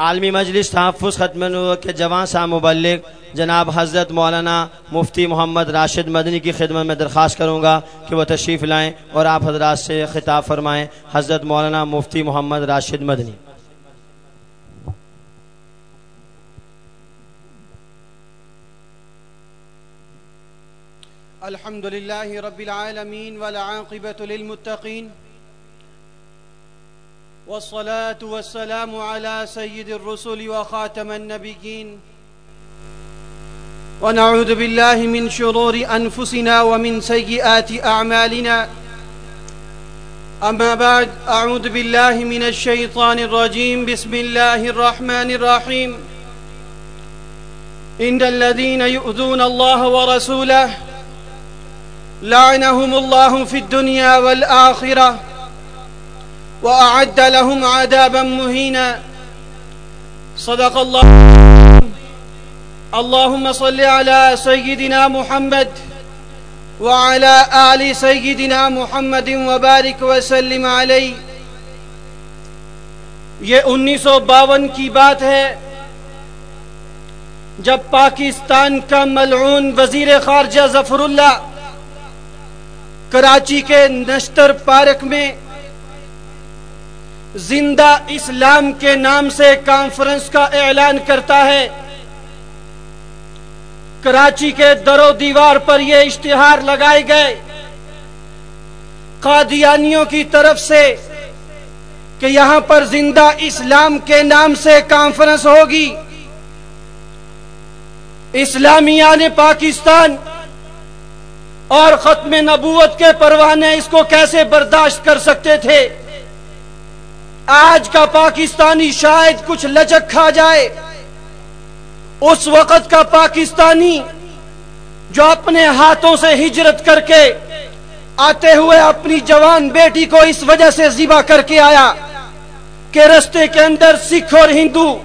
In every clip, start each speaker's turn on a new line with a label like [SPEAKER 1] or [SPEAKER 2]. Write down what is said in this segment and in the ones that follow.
[SPEAKER 1] عالمی مجلس تحفظ ختم نبوت کے جوان سا مبلغ جناب حضرت مولانا مفتی محمد راشد مدنی کی خدمت میں درخواست کروں گا کہ وہ تشریف لائیں اور آپ حضرات سے خطاب فرمائیں حضرت مولانا مفتی محمد راشد مدنی۔
[SPEAKER 2] الحمد لله رب العالمين والعاقبة للمتقين والصلاة والسلام على سيد الرسل وخاتم النبيين. ونعوذ بالله من شرور أنفسنا ومن سيئات أعمالنا. أما بعد أعوذ بالله من الشيطان الرجيم. بسم الله الرحمن الرحيم. إن الذين يؤذون الله ورسوله لعنهم الله في الدنيا والآخرة. وأعد لهم عذابا مهينا. صدق الله. اللهم صل على سيدنا محمد وعلى آل سيدنا محمد وبارك وسلم عليه. یہ انیس سو باون کی بات ہے جب پاکستان کا ملعون وزیر خارجہ ظفر اللہ کراچی کے نشتر پارک میں زندہ اسلام کے نام سے کانفرنس کا اعلان کرتا ہے۔ کراچی کے در و دیوار پر یہ اشتہار لگائے گئے۔ قادیانیوں کی طرف سے کہ یہاں پر زندہ اسلام کے نام سے کانفرنس ہوگی۔ اسلامیان پاکستان اور ختم نبوت کے پروانے اس کو کیسے برداشت کر سکتے تھے؟ آج کا پاکستانی شاید کچھ لچک کھا جائے۔ اس وقت کا پاکستانی جو اپنے ہاتھوں سے ہجرت کر کے آتے ہوئے اپنی جوان بیٹی کو اس وجہ سے ذبح کر کے آیا کہ رستے کے اندر سکھ اور ہندو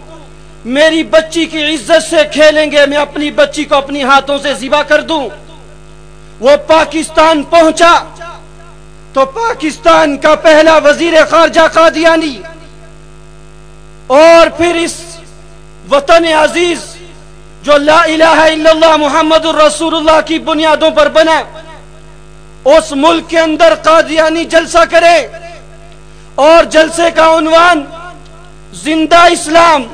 [SPEAKER 2] میری بچی کی عزت سے کھیلیں گے، میں اپنی بچی کو اپنی ہاتھوں سے ذبح کر دوں۔ وہ پاکستان پہنچا۔ تو پاکستان کا پہلا وزیر خارجہ قادیانی اور پھر اس وطن عزیز جو لا الہ الا اللہ محمد الرسول اللہ کی بنیادوں پر بنا اس ملک کے اندر قادیانی جلسہ کرے اور جلسے کا عنوان زندہ اسلام۔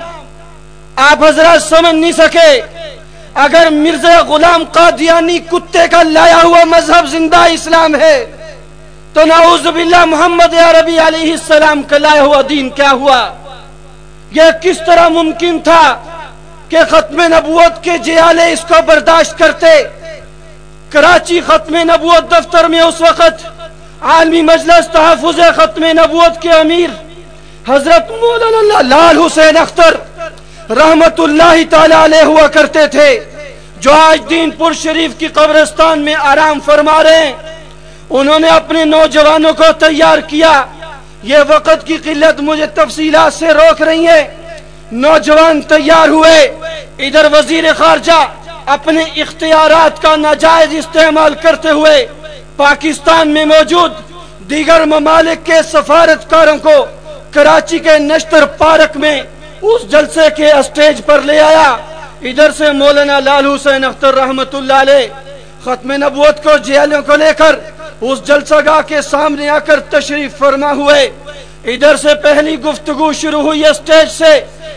[SPEAKER 2] آپ حضرات سمجھ نہیں سکے، اگر مرزا غلام قادیانی کتے کا لایا ہوا مذہب زندہ اسلام ہے تو نعوذ باللہ محمد عربی علیہ السلام کا لایا ہوا دین کیا ہوا؟ یہ کس طرح ممکن تھا کہ ختم نبوت کے جیالے اس کو برداشت کرتے؟ کراچی ختم نبوت دفتر میں اس وقت عالمی مجلس تحفظ ختم نبوت کے امیر حضرت مولانا لال حسین اختر رحمت اللہ تعالی علیہ ہوا کرتے تھے، جو آج دین پور شریف کی قبرستان میں آرام فرما رہے ہیں۔ انہوں نے اپنے نوجوانوں کو تیار کیا۔ یہ وقت کی قلت مجھے تفصیلات سے روک رہی ہے نوجوان تیار ہوئے۔ ادھر وزیر خارجہ اپنے اختیارات کا ناجائز استعمال کرتے ہوئے پاکستان میں موجود دیگر ممالک کے سفارتکاروں کو کراچی کے نشتر پارک میں اس جلسے کے اسٹیج پر لے آیا۔ ادھر سے مولانا لال حسین اختر رحمت اللہ علیہ، ختم نبوت کو جیلوں کو لے کر اس جلسہ گاہ کے سامنے آ کر تشریف فرما ہوئے۔ ادھر سے پہلی گفتگو شروع ہوئی اسٹیج سے۔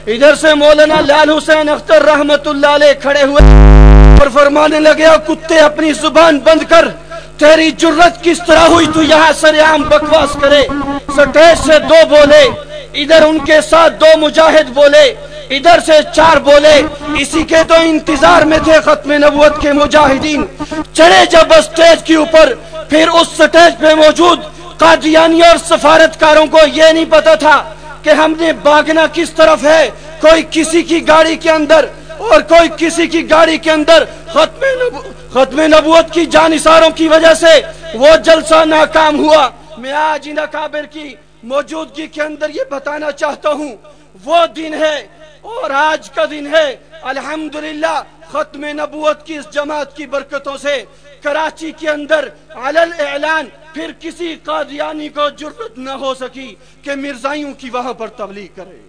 [SPEAKER 2] ادھر سے مولانا لال حسین اختر رحمت اللہ علیہ کھڑے ہوئے۔ اور فرمانے لگے کتے اپنی زبان بند کر، تیری جرت کس طرح ہوئی تو یہاں سر عام بکواس کرے۔ سٹیج سے دو بولے، ادھر ان کے ساتھ دو مجاہد بولے، ادھر سے چار بولے۔ اسی کے تو انتظار میں تھے ختم نبوت کے مجاہدین۔ چڑھے جب اسٹیج کے اوپر پھر اس سٹیج پہ موجود قادیانی اور سفارتکاروں کو یہ نہیں پتا تھا کہ ہم نے باغنا کس طرف ہے، کوئی کسی کی گاڑی کے اندر اور کوئی کسی کی گاڑی کے اندر ختم نبوت ختم نبوت کی جانساروں کی وجہ سے وہ جلسہ ناکام ہوا۔ میں آج ان اکابر کی موجودگی کے اندر یہ بتانا چاہتا ہوں، وہ دن ہے اور آج کا دن ہے۔ الحمدللہ، ختم نبوت کی اس جماعت کی برکتوں سے کراچی کے اندر علل اعلان پھر کسی قادیانی کو جرت نہ ہو سکی کہ مرزائیوں کی وہاں پر تبلیغ کرے۔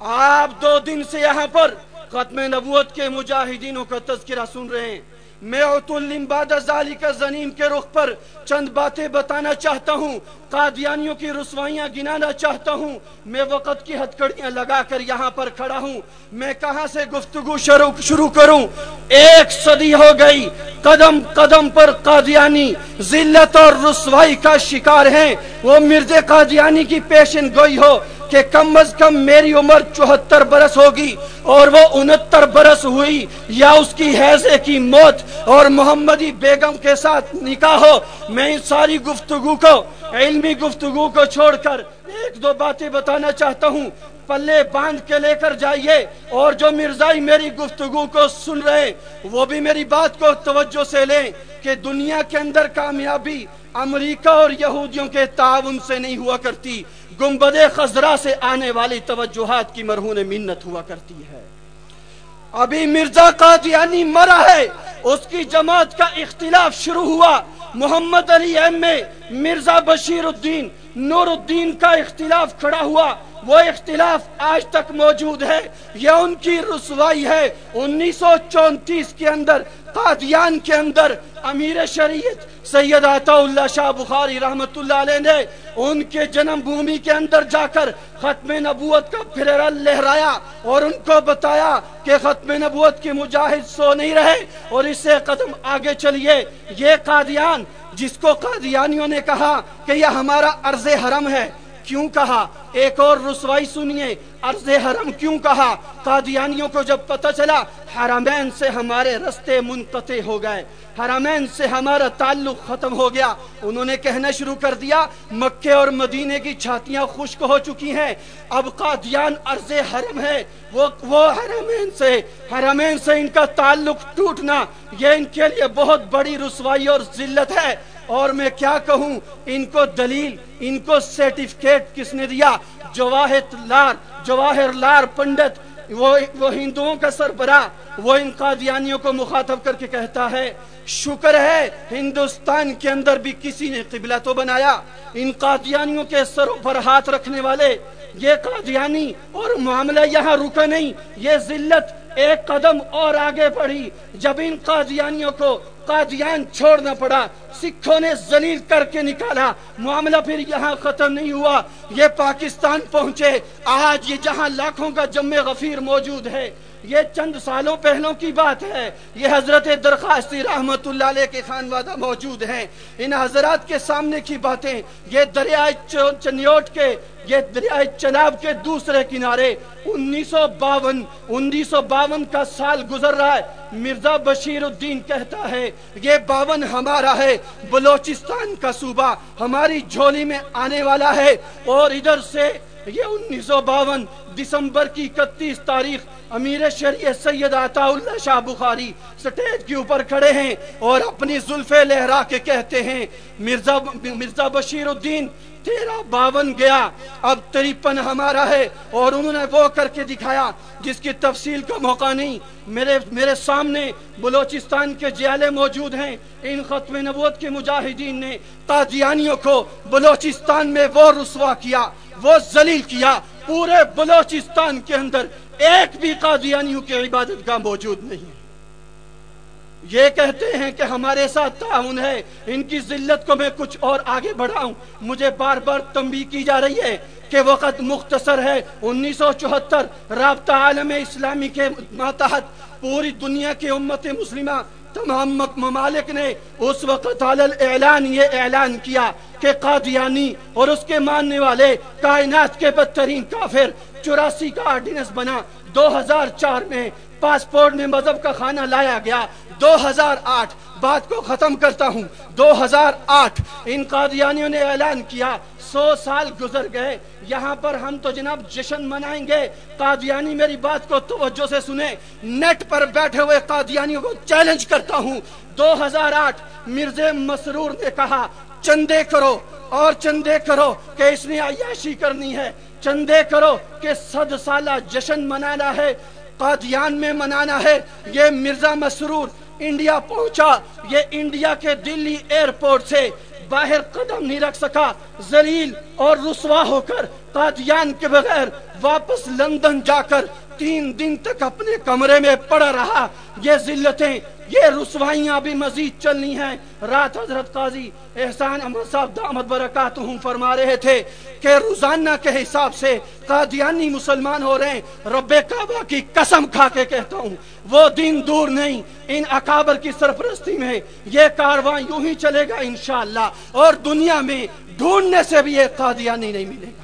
[SPEAKER 2] آپ دو دن سے یہاں پر ختم نبوت کے مجاہدینوں کا تذکرہ سن رہے ہیں۔ میں بعد ذالک زنیم کے رخ پر چند باتیں بتانا چاہتا ہوں، قادیانیوں کی رسوائیاں گنانا چاہتا ہوں۔ میں وقت کی ہتکڑیاں لگا کر یہاں پر کھڑا ہوں۔ میں کہاں سے گفتگو شروع کروں؟ ایک صدی ہو گئی۔ قدم قدم پر قادیانی ذلت اور رسوائی کا شکار ہیں۔ وہ مرد قادیانی کی پیشن گوئی ہو۔ کہ کم از کم میری عمر چوہتر برس ہوگی اور وہ انہتر برس ہوئی یا اس کی حیضے کی موت اور محمدی بیگم کے ساتھ نکاح ہو، میں ان ساری گفتگو کو، علمی گفتگو کو چھوڑ کر ایک دو باتیں بتانا چاہتا ہوں۔ پلے باندھ کے لے کر جائیے اور جو مرزائی میری گفتگو کو سن رہے وہ بھی میری بات کو توجہ سے لیں کہ دنیا کے اندر کامیابی امریکہ اور یہودیوں کے تعاون سے نہیں ہوا کرتی۔ گنبد خزرا سے آنے والی توجہات کی مرہون منت ہوا کرتی ہے۔ ابھی مرزا قادیانی مرا ہے۔ اس کی جماعت کا اختلاف شروع ہوا۔ محمد علی ایم میں مرزا بشیر الدین نور الدین کا اختلاف کھڑا ہوا۔ وہ اختلاف آج تک موجود ہے۔ یہ ان کی رسوائی ہے۔ انیس سو چونتیس کے اندر، قادیان کے اندر امیر شریعت سید عطا اللہ شاہ بخاری رحمت اللہ علیہ نے ان کے جنم بھومی کے اندر جا کر ختم نبوت کا پھر لہرایا اور ان کو بتایا کہ ختم نبوت کی مجاہد سو نہیں رہے اور اس سے قدم آگے چلیے۔ یہ قادیان، جس کو قادیانیوں نے کہا کہ یہ ہمارا عرض حرم ہے کیوں کہا؟ ایک اور رسوائی سنیے، عرض حرم کیوں کہا؟ قادیانیوں کو جب پتہ چلا، حرمین سے ہمارے رستے منقطع ہو گئے، حرمین سے ہمارا تعلق ختم ہو گیا۔ انہوں نے کہنا شروع کر دیا، مکے اور مدینے کی چھاتیاں خشک ہو چکی ہیں۔ اب قادیان عرض حرم ہے، وہ وہ حرمین سے حرمین سے ان کا تعلق ٹوٹنا، یہ ان کے لیے بہت بڑی رسوائی اور ذلت ہے۔ اور میں کیا کہوں؟ ان کو دلیل، ان کو سرٹیفکیٹ کس نے دیا؟ جواہر لار جواہر لار پنڈت، وہ وہ ہندوؤں کا سربراہ، وہ ان قادیانیوں کو مخاطب کر کے کہتا ہے، شکر ہے ہندوستان کے اندر بھی کسی نے قبلہ تو بنایا۔ ان قادیانیوں کے سروں پر ہاتھ رکھنے والے، یہ قادیانی اور معاملہ یہاں رکا نہیں، یہ ذلت ایک قدم اور آگے بڑھی۔ جب ان قادیانیوں کو قادیان چھوڑنا پڑا۔ سکھوں نے زلیل کر کے نکالا۔ معاملہ پھر یہاں ختم نہیں ہوا۔ یہ پاکستان پہنچے۔ آج یہ جہاں لاکھوں کا جمع غفیر موجود ہے۔ یہ چند سالوں پہلوں کی بات ہے۔ یہ حضرت درخواستی رحمت اللہ علیہ کے خانوادہ موجود ہیں۔ ان حضرات کے سامنے کی باتیں، یہ دریائے چنیوٹ کے، یہ دریائے چناب کے دوسرے کنارے۔ انیس سو باون انیس سو باون کا سال گزر رہا ہے۔ مرزا بشیر الدین کہتا ہے، یہ باون ہمارا ہے۔ بلوچستان کا صوبہ ہماری جھولی میں آنے والا ہے۔ اور ادھر سے یہ انیس سو باون دسمبر کی اکتیس تاریخ امیر شریعت سید عطا اللہ شاہ بخاری سٹیج کے اوپر کھڑے ہیں اور اپنی زلفے لہرا کے کہتے ہیں، مرزا مرزا بشیر الدین، تیرا باون گیا، اب تریپن ہمارا ہے۔ اور انہوں نے وہ کر کے دکھایا، جس کی تفصیل کا موقع نہیں۔ میرے میرے سامنے بلوچستان کے جیالے موجود ہیں۔ ان ختم نبوت کے مجاہدین نے قادیانیوں کو بلوچستان میں وہ رسوا کیا۔ وہ ذلیل کیا پورے بلوچستان کے اندر ایک بھی قادیانیوں کی عبادت کا موجود نہیں یہ کہتے ہیں کہ ہمارے ساتھ تعاون ہے، ان کی ذلت کو میں کچھ اور آگے بڑھاؤں۔ مجھے بار بار تنبیہ کی جا رہی ہے کہ وقت مختصر ہے۔ انیس سو چوہتر، رابطہ عالم اسلامی کے ماتحت، پوری دنیا کی امت مسلمہ تمام ممالک نے اس وقت اعلان یہ اعلان کیا کہ قادیانی اور اس کے ماننے والے کائنات کے بدترین کافر چوراسی کا آرڈیننس بنا۔ دو ہزار چار میں پاسپورٹ میں مذہب کا خانہ لایا گیا۔ دو ہزار آٹھ، بات کو ختم کرتا ہوں۔ دو ہزار آٹھ، ان قادیانیوں نے اعلان کیا، سو سال گزر گئے، یہاں پر ہم تو جناب جشن منائیں گے۔ قادیانی میری بات کو توجہ سے سنے نیٹ پر بیٹھے ہوئے قادیانیوں کو چیلنج کرتا ہوں۔ دو ہزار آٹھ مرزے مسرور نے کہا، چندے کرو، اور چندے کرو کہ اس نے عیاشی کرنی ہے۔ چندے کرو کہ صد سالہ جشن منانا ہے، قادیان میں منانا ہے۔ یہ مرزا مسرور انڈیا پہنچا، یہ انڈیا کے دلی ایئرپورٹ سے باہر قدم نہیں رکھ سکا۔ زلیل اور رسوا ہو کر قادیان کے بغیر واپس لندن جا کر تین دن تک اپنے کمرے میں پڑا رہا۔ یہ ذلتیں یہ رسوائیاں بھی مزید چلنی ہیں۔ رات حضرت قاضی احسان احمد صاحب دامت برکاتہم فرما رہے تھے کہ روزانہ کے حساب سے قادیانی مسلمان ہو رہے ہیں۔ رب کعبہ کی قسم کھا کے کہتا ہوں، وہ دن دور نہیں، ان اکابر کی سرپرستی میں یہ کارواں یوں ہی چلے گا انشاءاللہ، اور دنیا میں ڈھونڈنے سے بھی یہ قادیانی نہیں ملے گا۔